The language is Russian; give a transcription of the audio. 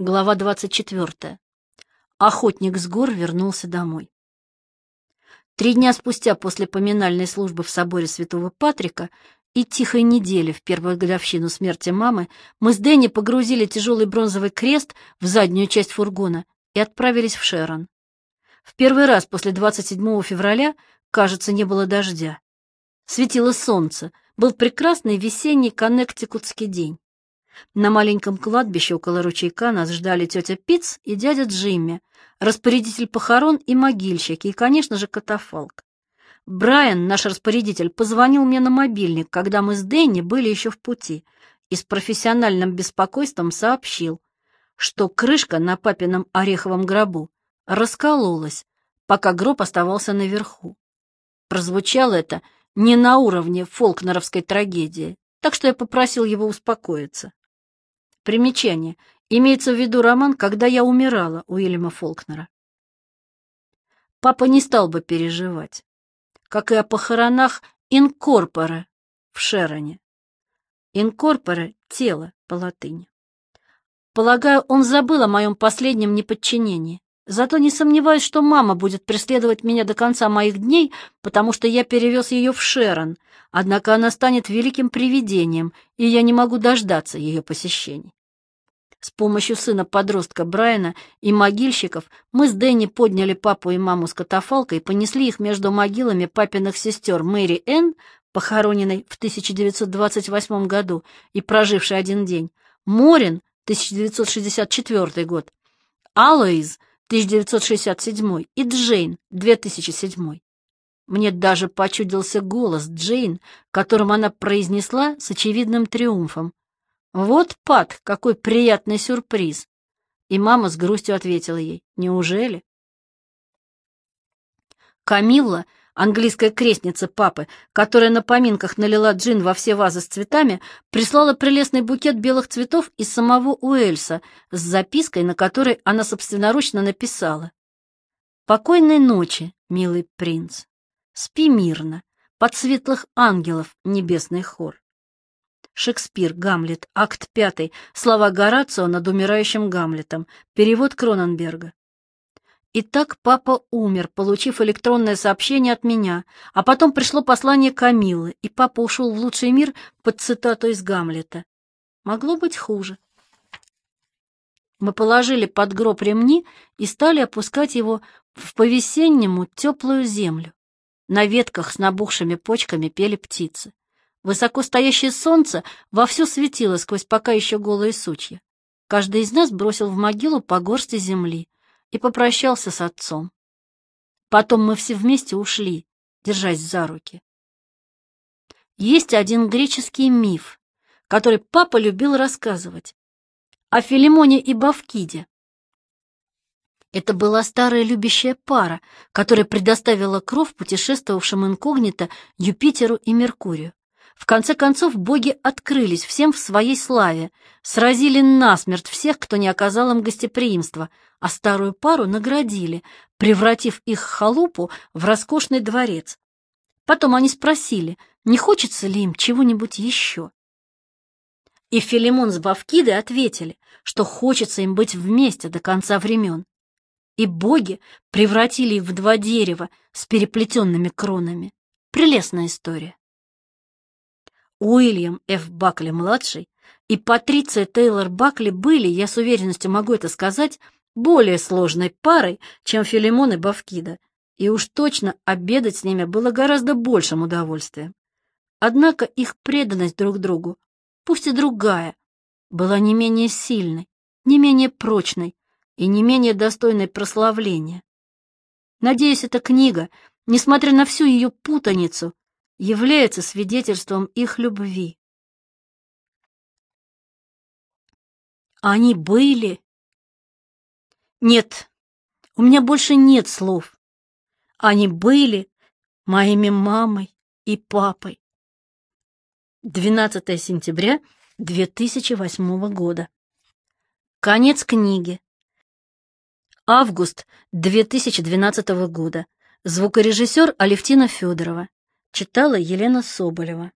Глава 24. Охотник с гор вернулся домой. Три дня спустя после поминальной службы в соборе Святого Патрика и тихой недели в первую годовщину смерти мамы мы с Дэнни погрузили тяжелый бронзовый крест в заднюю часть фургона и отправились в Шерон. В первый раз после 27 февраля, кажется, не было дождя. Светило солнце, был прекрасный весенний коннектикутский день. На маленьком кладбище около ручейка нас ждали тетя Пиц и дядя Джимми, распорядитель похорон и могильщики, и, конечно же, катафалк. Брайан, наш распорядитель, позвонил мне на мобильник, когда мы с Дэнни были еще в пути, и с профессиональным беспокойством сообщил, что крышка на папином ореховом гробу раскололась, пока гроб оставался наверху. Прозвучало это не на уровне фолкнеровской трагедии, так что я попросил его успокоиться. Примечание. Имеется в виду роман «Когда я умирала» Уильяма Фолкнера. Папа не стал бы переживать, как и о похоронах инкорпора в Шероне. Инкорпора — тело по латыни. Полагаю, он забыл о моем последнем неподчинении. Зато не сомневаюсь, что мама будет преследовать меня до конца моих дней, потому что я перевез ее в Шерон, однако она станет великим привидением, и я не могу дождаться ее посещений. С помощью сына-подростка Брайана и могильщиков мы с Дэнни подняли папу и маму с катафалка и понесли их между могилами папиных сестер Мэри Энн, похороненной в 1928 году и прожившей один день, Морин, 1964 год, Алоиз, 1967 и Джейн, 2007. Мне даже почудился голос Джейн, которым она произнесла с очевидным триумфом. «Вот, Пат, какой приятный сюрприз!» И мама с грустью ответила ей, «Неужели?» Камилла, английская крестница папы, которая на поминках налила джин во все вазы с цветами, прислала прелестный букет белых цветов из самого Уэльса с запиской, на которой она собственноручно написала. «Покойной ночи, милый принц. Спи мирно, под светлых ангелов небесный хор. Шекспир, Гамлет, акт пятый, слова Горацио над умирающим Гамлетом, перевод Кроненберга. Итак, папа умер, получив электронное сообщение от меня, а потом пришло послание Камилы, и папа ушел в лучший мир под цитату из Гамлета. Могло быть хуже. Мы положили под гроб ремни и стали опускать его в по-весеннему теплую землю. На ветках с набухшими почками пели птицы. Высоко стоящее солнце вовсю светило сквозь пока еще голые сучья. Каждый из нас бросил в могилу по горсти земли и попрощался с отцом. Потом мы все вместе ушли, держась за руки. Есть один греческий миф, который папа любил рассказывать, о Филимоне и Бавкиде. Это была старая любящая пара, которая предоставила кровь путешествовавшим инкогнито Юпитеру и Меркурию. В конце концов, боги открылись всем в своей славе, сразили насмерть всех, кто не оказал им гостеприимства, а старую пару наградили, превратив их халупу в роскошный дворец. Потом они спросили, не хочется ли им чего-нибудь еще. И Филимон с Бавкидой ответили, что хочется им быть вместе до конца времен. И боги превратили их в два дерева с переплетенными кронами. Прелестная история. Уильям Ф. Бакли-младший и Патриция Тейлор Бакли были, я с уверенностью могу это сказать, более сложной парой, чем Филимон и Бавкида, и уж точно обедать с ними было гораздо большим удовольствием. Однако их преданность друг другу, пусть и другая, была не менее сильной, не менее прочной и не менее достойной прославления. Надеюсь, эта книга, несмотря на всю ее путаницу, является свидетельством их любви. Они были? Нет, у меня больше нет слов. Они были моими мамой и папой. 12 сентября 2008 года. Конец книги. Август 2012 года. Звукорежиссер Алевтина Федорова. Читала Елена Соболева.